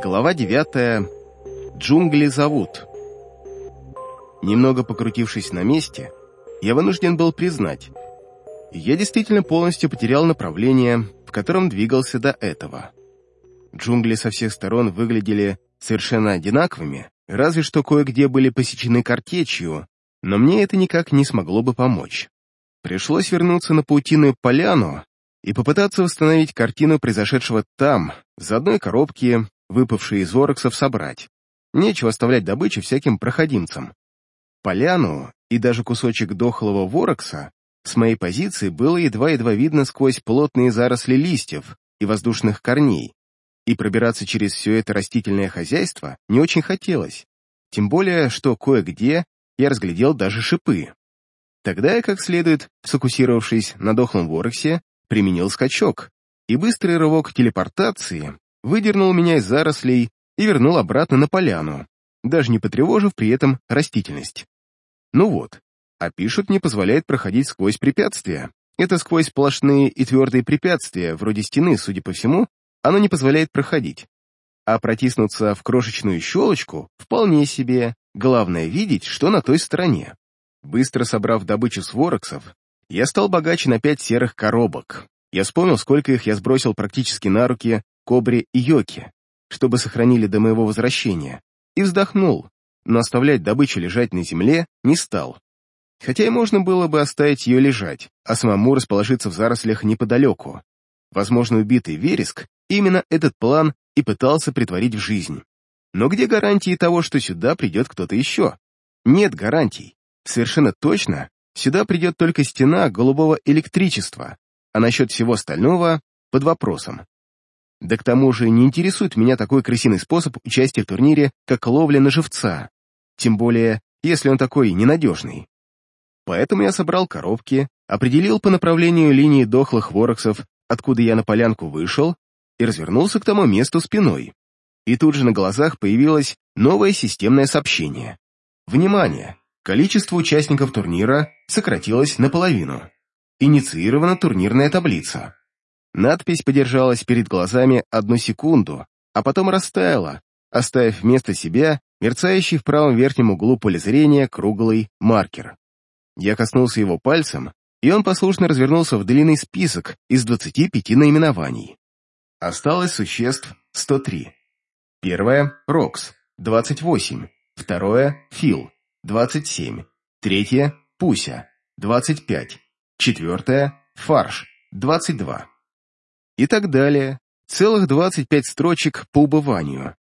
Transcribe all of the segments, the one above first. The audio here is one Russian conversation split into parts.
Глава 9. Джунгли зовут. Немного покрутившись на месте, я вынужден был признать, я действительно полностью потерял направление, в котором двигался до этого. Джунгли со всех сторон выглядели совершенно одинаковыми, разве что кое-где были посечены картечью, но мне это никак не смогло бы помочь. Пришлось вернуться на паутинную поляну и попытаться восстановить картину произошедшего там, в одной коробке, выпавшие из ороксов, собрать. Нечего оставлять добычу всяким проходимцам. Поляну и даже кусочек дохлого ворокса с моей позиции было едва-едва видно сквозь плотные заросли листьев и воздушных корней, и пробираться через все это растительное хозяйство не очень хотелось, тем более, что кое-где я разглядел даже шипы. Тогда я, как следует, сфокусировавшись на дохлом вороксе, применил скачок, и быстрый рывок телепортации выдернул меня из зарослей и вернул обратно на поляну, даже не потревожив при этом растительность. Ну вот, а пишут не позволяет проходить сквозь препятствия. Это сквозь сплошные и твердые препятствия, вроде стены, судя по всему, оно не позволяет проходить. А протиснуться в крошечную щелочку вполне себе, главное видеть, что на той стороне. Быстро собрав добычу с вороксов, я стал богаче на пять серых коробок. Я вспомнил, сколько их я сбросил практически на руки Кобре и Йоке, чтобы сохранили до моего возвращения, и вздохнул, но оставлять добычу лежать на земле не стал. Хотя и можно было бы оставить ее лежать, а самому расположиться в зарослях неподалеку. Возможно, убитый вереск именно этот план и пытался притворить в жизнь. Но где гарантии того, что сюда придет кто-то еще? Нет гарантий. Совершенно точно, сюда придет только стена голубого электричества, а насчет всего остального — под вопросом. Да к тому же не интересует меня такой крысиный способ участия в турнире, как ловля на живца, тем более, если он такой ненадежный. Поэтому я собрал коробки, определил по направлению линии дохлых вороксов, откуда я на полянку вышел, и развернулся к тому месту спиной. И тут же на глазах появилось новое системное сообщение. Внимание! Количество участников турнира сократилось наполовину. Инициирована турнирная таблица. Надпись подержалась перед глазами одну секунду, а потом растаяла, оставив вместо себя мерцающий в правом верхнем углу поля зрения круглый маркер. Я коснулся его пальцем, и он послушно развернулся в длинный список из 25 наименований. Осталось существ 103. Первое — Рокс, 28. Второе — Фил, 27. Третье — Пуся, 25. Четвертое — Фарш, 22 и так далее. Целых 25 строчек по убыванию.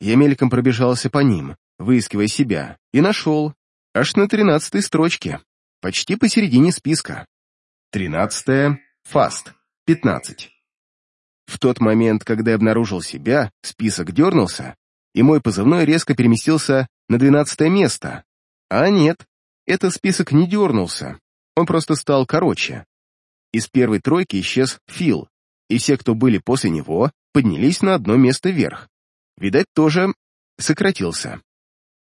Я мельком пробежался по ним, выискивая себя, и нашел, аж на тринадцатой строчке, почти посередине списка. Тринадцатая — Фаст, 15. В тот момент, когда я обнаружил себя, список дернулся, и мой позывной резко переместился на двенадцатое место. А нет, этот список не дернулся, он просто стал короче. Из первой тройки исчез Фил, и все, кто были после него, поднялись на одно место вверх. Видать, тоже сократился.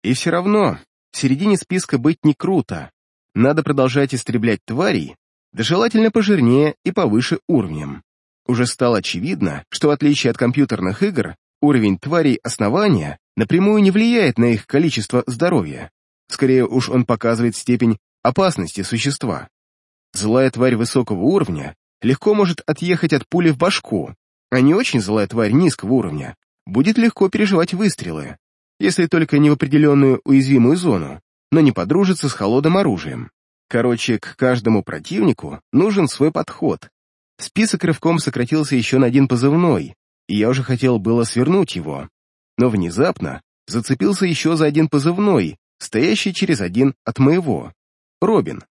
И все равно, в середине списка быть не круто. Надо продолжать истреблять тварей, да желательно пожирнее и повыше уровнем. Уже стало очевидно, что в отличие от компьютерных игр, уровень тварей основания напрямую не влияет на их количество здоровья. Скорее уж он показывает степень опасности существа. Злая тварь высокого уровня легко может отъехать от пули в башку, а не очень злая тварь низкого уровня будет легко переживать выстрелы, если только не в определенную уязвимую зону, но не подружится с холодным оружием. Короче, к каждому противнику нужен свой подход. Список рывком сократился еще на один позывной, и я уже хотел было свернуть его, но внезапно зацепился еще за один позывной, стоящий через один от моего. Робин.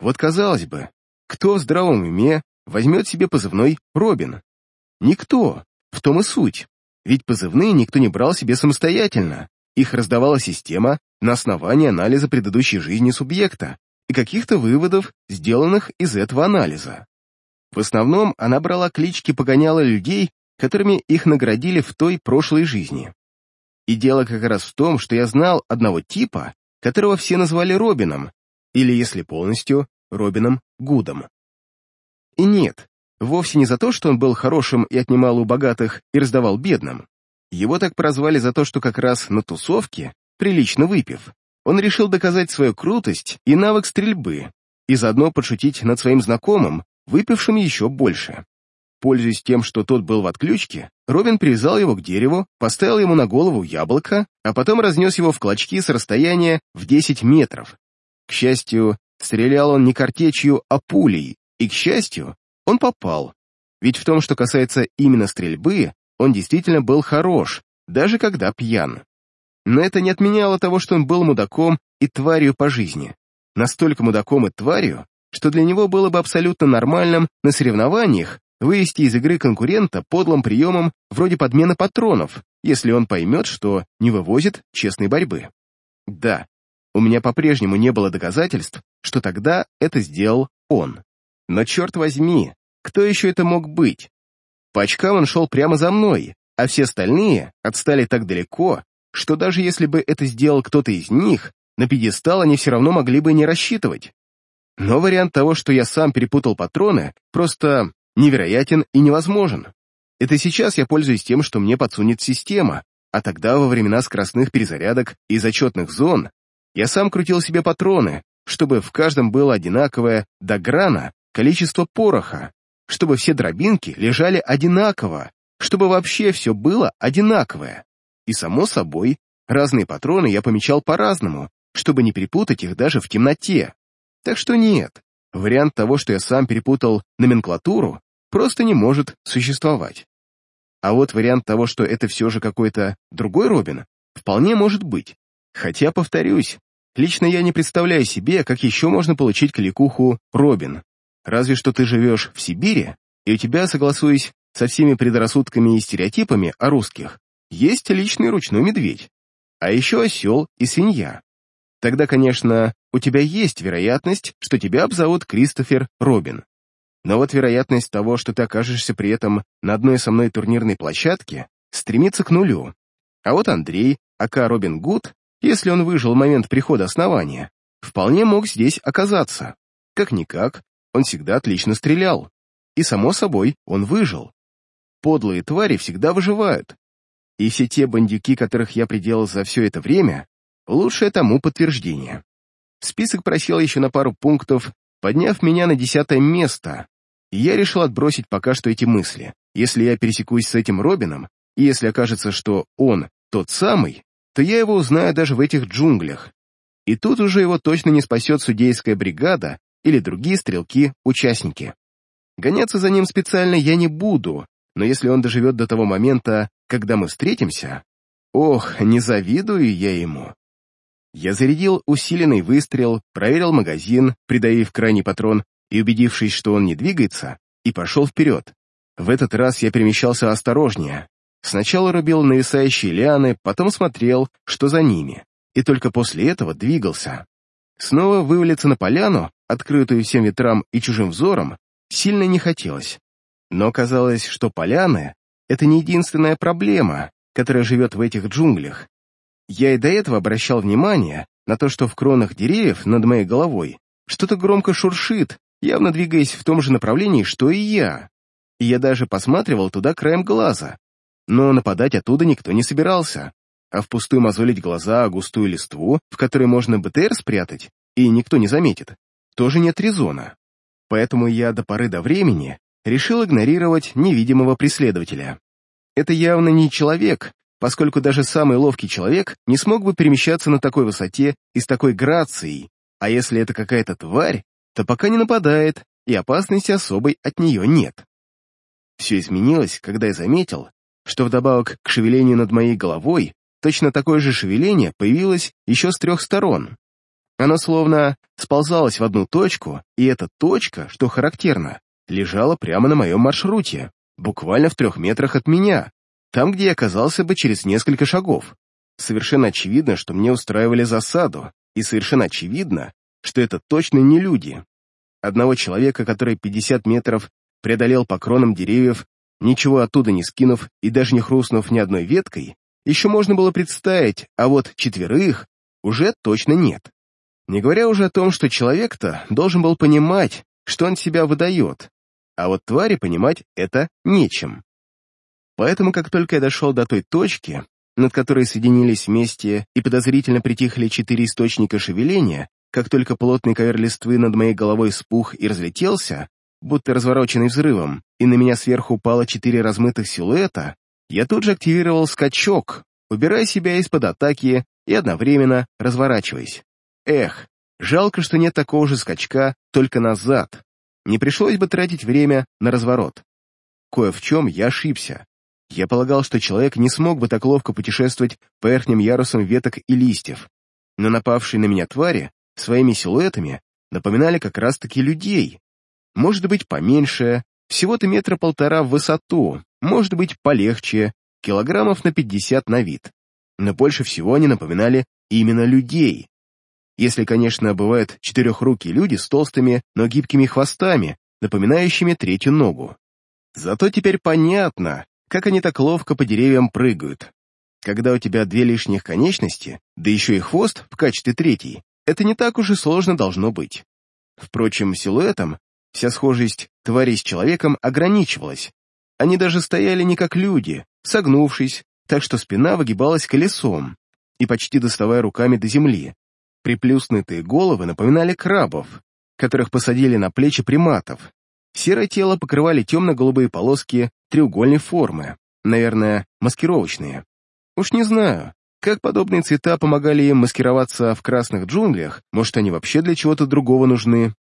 Вот казалось бы, кто в здравом уме возьмет себе позывной Робин. Никто, в том и суть. Ведь позывные никто не брал себе самостоятельно. Их раздавала система на основании анализа предыдущей жизни субъекта и каких-то выводов, сделанных из этого анализа. В основном она брала клички погоняла людей, которыми их наградили в той прошлой жизни. И дело как раз в том, что я знал одного типа, которого все назвали Робином, или, если полностью, Робином Гудом. И нет, вовсе не за то, что он был хорошим и отнимал у богатых и раздавал бедным. Его так прозвали за то, что как раз на тусовке, прилично выпив, он решил доказать свою крутость и навык стрельбы, и заодно подшутить над своим знакомым, выпившим еще больше. Пользуясь тем, что тот был в отключке, Робин привязал его к дереву, поставил ему на голову яблоко, а потом разнес его в клочки с расстояния в 10 метров. К счастью, стрелял он не картечью, а пулей, и, к счастью, он попал. Ведь в том, что касается именно стрельбы, он действительно был хорош, даже когда пьян. Но это не отменяло того, что он был мудаком и тварью по жизни. Настолько мудаком и тварью, что для него было бы абсолютно нормальным на соревнованиях вывести из игры конкурента подлым приемом вроде подмены патронов, если он поймет, что не вывозит честной борьбы. Да, у меня по-прежнему не было доказательств, что тогда это сделал он. Но черт возьми, кто еще это мог быть? По очкам он шел прямо за мной, а все остальные отстали так далеко, что даже если бы это сделал кто-то из них, на пьедестал они все равно могли бы не рассчитывать. Но вариант того, что я сам перепутал патроны, просто невероятен и невозможен. Это сейчас я пользуюсь тем, что мне подсунет система, а тогда, во времена скоростных перезарядок и зачетных зон, я сам крутил себе патроны, чтобы в каждом было одинаковое до грана количество пороха, чтобы все дробинки лежали одинаково, чтобы вообще все было одинаковое. И, само собой, разные патроны я помечал по-разному, чтобы не перепутать их даже в темноте. Так что нет, вариант того, что я сам перепутал номенклатуру, просто не может существовать. А вот вариант того, что это все же какой-то другой Робин, вполне может быть. Хотя, повторюсь, лично я не представляю себе, как еще можно получить кликуху Робин. Разве что ты живешь в Сибири, и у тебя, согласуясь со всеми предрассудками и стереотипами о русских, есть личный ручной медведь, а еще осел и свинья. Тогда, конечно, у тебя есть вероятность, что тебя обзовут Кристофер Робин. Но вот вероятность того, что ты окажешься при этом на одной со мной турнирной площадке, стремится к нулю. А вот Андрей, ака Робин Гуд, если он выжил момент прихода основания, вполне мог здесь оказаться. Как-никак, он всегда отлично стрелял. И, само собой, он выжил. Подлые твари всегда выживают, и все те бандюки, которых я приделал за все это время, лучшее тому подтверждение. Список просел еще на пару пунктов, подняв меня на десятое место, и я решил отбросить пока что эти мысли. Если я пересекусь с этим Робином, и если окажется, что он тот самый, то я его узнаю даже в этих джунглях. И тут уже его точно не спасет судейская бригада или другие стрелки-участники. Гоняться за ним специально я не буду, но если он доживет до того момента, когда мы встретимся, ох, не завидую я ему. Я зарядил усиленный выстрел, проверил магазин, придавив крайний патрон и убедившись, что он не двигается, и пошел вперед. В этот раз я перемещался осторожнее. Сначала рубил нависающие лианы, потом смотрел, что за ними, и только после этого двигался. Снова вывалиться на поляну, открытую всем ветрам и чужим взором, сильно не хотелось. Но казалось, что поляны — это не единственная проблема, которая живет в этих джунглях. Я и до этого обращал внимание на то, что в кронах деревьев над моей головой что-то громко шуршит, явно двигаясь в том же направлении, что и я. И я даже посматривал туда краем глаза. Но нападать оттуда никто не собирался. А впустую мозолить глаза о густую листву, в которой можно БТР спрятать, и никто не заметит, тоже нет резона. Поэтому я до поры до времени решил игнорировать невидимого преследователя. Это явно не человек, поскольку даже самый ловкий человек не смог бы перемещаться на такой высоте и с такой грацией, а если это какая-то тварь, то пока не нападает, и опасности особой от нее нет. Все изменилось, когда я заметил, что вдобавок к шевелению над моей головой точно такое же шевеление появилось еще с трех сторон. Оно словно сползалось в одну точку, и эта точка, что характерно, лежала прямо на моем маршруте, буквально в трех метрах от меня, там, где я оказался бы через несколько шагов. Совершенно очевидно, что мне устраивали засаду, и совершенно очевидно, что это точно не люди. Одного человека, который 50 метров преодолел по кронам деревьев, ничего оттуда не скинув и даже не хрустнув ни одной веткой, еще можно было представить, а вот четверых уже точно нет. Не говоря уже о том, что человек-то должен был понимать, что он себя выдает, а вот твари понимать это нечем. Поэтому, как только я дошел до той точки, над которой соединились вместе и подозрительно притихли четыре источника шевеления, как только плотный ковер листвы над моей головой спух и разлетелся, будто развороченный взрывом, и на меня сверху упало четыре размытых силуэта, я тут же активировал скачок, убирая себя из-под атаки и одновременно разворачиваясь. Эх, жалко, что нет такого же скачка, только назад. Не пришлось бы тратить время на разворот. Кое в чем я ошибся. Я полагал, что человек не смог бы так ловко путешествовать по верхним ярусам веток и листьев, но напавшие на меня твари своими силуэтами напоминали как раз-таки людей. Может быть, поменьше, всего-то метра полтора в высоту, может быть, полегче, килограммов на пятьдесят на вид. Но больше всего они напоминали именно людей. Если, конечно, бывают четырехрукие люди с толстыми, но гибкими хвостами, напоминающими третью ногу. Зато теперь понятно, как они так ловко по деревьям прыгают. Когда у тебя две лишних конечности, да еще и хвост в качестве третьей, это не так уж и сложно должно быть. Впрочем, силуэтом вся схожесть тварей с человеком ограничивалась. Они даже стояли не как люди, согнувшись, так что спина выгибалась колесом и почти доставая руками до земли. Приплюснутые головы напоминали крабов, которых посадили на плечи приматов. Серое тело покрывали темно-голубые полоски треугольной формы, наверное, маскировочные. Уж не знаю, как подобные цвета помогали им маскироваться в красных джунглях, может, они вообще для чего-то другого нужны.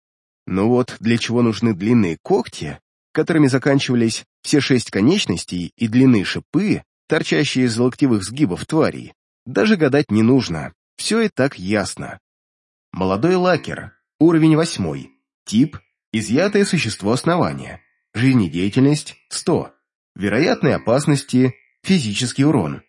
Но вот для чего нужны длинные когти, которыми заканчивались все шесть конечностей и длинные шипы, торчащие из локтевых сгибов тварей, даже гадать не нужно, все и так ясно. Молодой лакер, уровень восьмой, тип – изъятое существо основания, жизнедеятельность – 100, вероятные опасности – физический урон.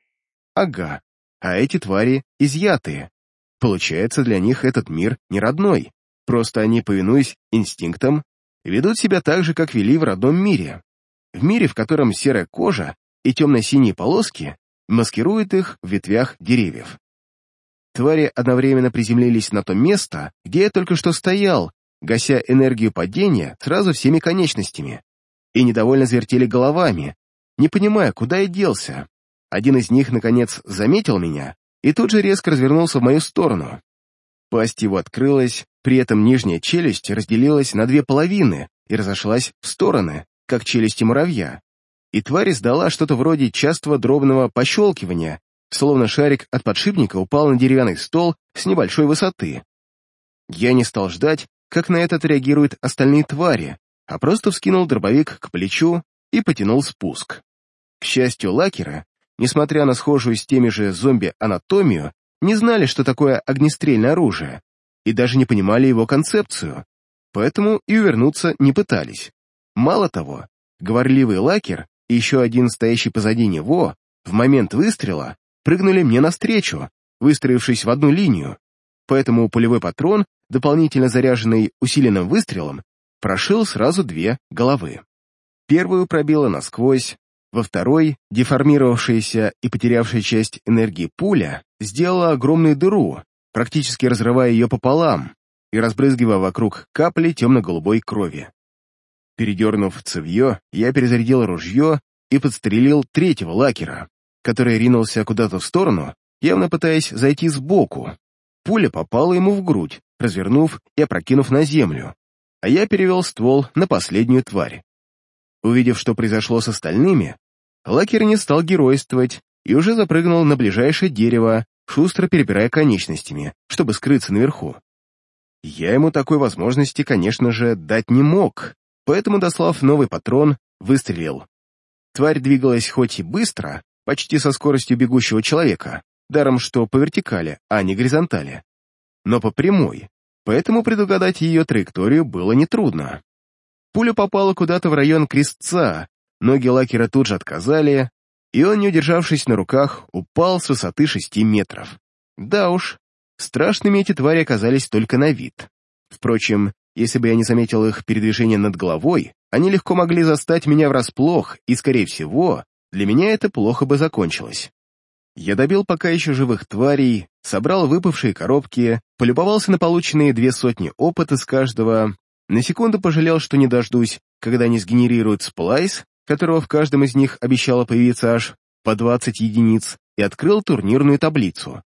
Ага, а эти твари изъятые. Получается, для них этот мир не родной, просто они, повинуясь инстинктам, ведут себя так же, как вели в родном мире. В мире, в котором серая кожа и темно-синие полоски маскируют их в ветвях деревьев. Твари одновременно приземлились на то место, где я только что стоял, гася энергию падения сразу всеми конечностями, и недовольно звертели головами, не понимая, куда я делся. Один из них, наконец, заметил меня и тут же резко развернулся в мою сторону. Пасть его открылась, при этом нижняя челюсть разделилась на две половины и разошлась в стороны, как челюсти муравья. И тварь издала что-то вроде частого дробного пощелкивания, словно шарик от подшипника упал на деревянный стол с небольшой высоты. Я не стал ждать, как на это реагируют остальные твари, а просто вскинул дробовик к плечу и потянул спуск. К счастью, лакера, несмотря на схожую с теми же зомби анатомию, не знали, что такое огнестрельное оружие, и даже не понимали его концепцию, поэтому и увернуться не пытались. Мало того, говорливый лакер и еще один стоящий позади него в момент выстрела прыгнули мне навстречу, выстроившись в одну линию, поэтому пулевой патрон, дополнительно заряженный усиленным выстрелом, прошил сразу две головы. Первую пробило насквозь, во второй, деформировавшаяся и потерявшая часть энергии пуля, сделала огромную дыру, практически разрывая ее пополам и разбрызгивая вокруг капли темно-голубой крови. Передернув цевье, я перезарядил ружье и подстрелил третьего лакера, который ринулся куда-то в сторону, явно пытаясь зайти сбоку. Пуля попала ему в грудь, развернув и опрокинув на землю, а я перевел ствол на последнюю тварь. Увидев, что произошло с остальными, лакер не стал геройствовать и уже запрыгнул на ближайшее дерево, шустро перебирая конечностями, чтобы скрыться наверху. Я ему такой возможности, конечно же, дать не мог, поэтому, дослав новый патрон, выстрелил. Тварь двигалась хоть и быстро, почти со скоростью бегущего человека, даром что по вертикали, а не горизонтали, но по прямой, поэтому предугадать ее траекторию было нетрудно. Пуля попала куда-то в район крестца, ноги лакера тут же отказали, и он, не удержавшись на руках, упал с высоты шести метров. Да уж, страшными эти твари оказались только на вид. Впрочем, если бы я не заметил их передвижения над головой, они легко могли застать меня врасплох, и, скорее всего, для меня это плохо бы закончилось. Я добил пока еще живых тварей, собрал выпавшие коробки, полюбовался на полученные две сотни опыта с каждого, на секунду пожалел, что не дождусь, когда они сгенерируют сплайс, которого в каждом из них обещало появиться аж по 20 единиц, и открыл турнирную таблицу.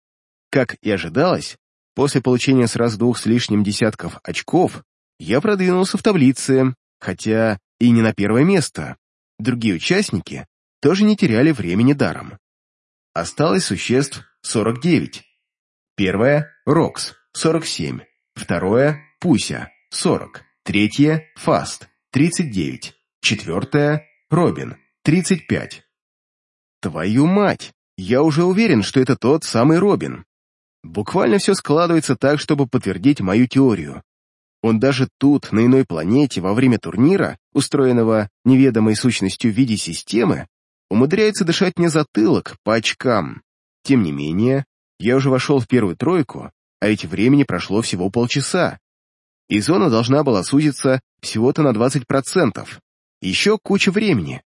Как и ожидалось, после получения сразу двух с лишним десятков очков, я продвинулся в таблице, хотя и не на первое место. Другие участники тоже не теряли времени даром. Осталось существ 49. Первое — Рокс, 47. Второе — Пуся, 40. Третье — Фаст, 39. Четвертое — Робин, 35. Твою мать! Я уже уверен, что это тот самый Робин. Буквально все складывается так, чтобы подтвердить мою теорию. Он даже тут, на иной планете, во время турнира, устроенного неведомой сущностью в виде системы, умудряется дышать мне затылок по очкам. Тем не менее, я уже вошел в первую тройку, а ведь времени прошло всего полчаса. И зона должна была сузиться всего-то на 20%. Еще куча времени.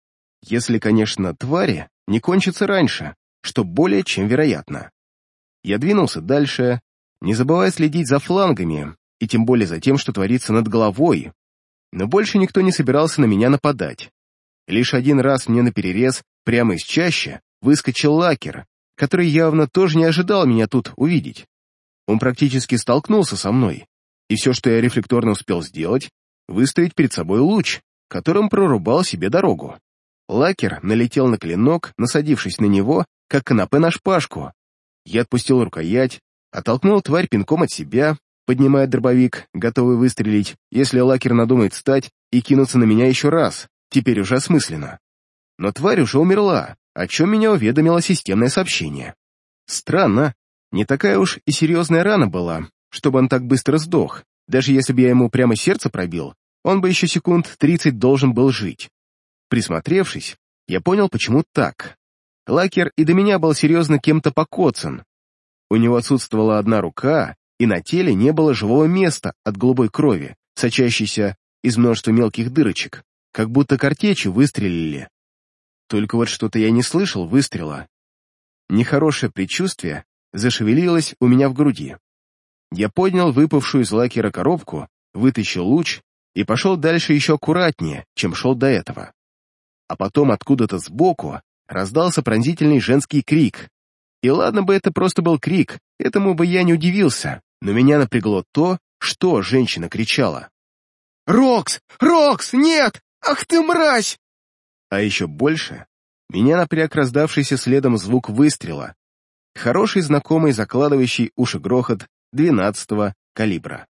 Если, конечно, твари не кончатся раньше, что более чем вероятно. Я двинулся дальше, не забывая следить за флангами, и тем более за тем, что творится над головой, но больше никто не собирался на меня нападать. Лишь один раз мне наперерез, прямо из чащи, выскочил лакер, который явно тоже не ожидал меня тут увидеть. Он практически столкнулся со мной, и все, что я рефлекторно успел сделать, выставить перед собой луч, которым прорубал себе дорогу. Лакер налетел на клинок, насадившись на него, как канапе на шпажку. Я отпустил рукоять, оттолкнул тварь пинком от себя, поднимая дробовик, готовый выстрелить, если лакер надумает встать и кинуться на меня еще раз, теперь уже осмысленно. Но тварь уже умерла, о чем меня уведомило системное сообщение. Странно, не такая уж и серьезная рана была, чтобы он так быстро сдох. Даже если бы я ему прямо сердце пробил, он бы еще секунд тридцать должен был жить. Присмотревшись, я понял, почему так. Лакер и до меня был серьезно кем-то покоцан. У него отсутствовала одна рука, и на теле не было живого места от голубой крови, сочащейся из множества мелких дырочек, как будто картечью выстрелили. Только вот что-то я не слышал выстрела. Нехорошее предчувствие зашевелилось у меня в груди. Я поднял выпавшую из лакера коробку, вытащил луч и пошел дальше еще аккуратнее, чем шел до этого. А потом откуда-то сбоку раздался пронзительный женский крик. И ладно бы это просто был крик, этому бы я не удивился, но меня напрягло то, что женщина кричала. «Рокс! Рокс! Нет! Ах ты мразь!» А еще больше меня напряг раздавшийся следом звук выстрела. Хороший знакомый закладывающий уши грохот двенадцатого калибра.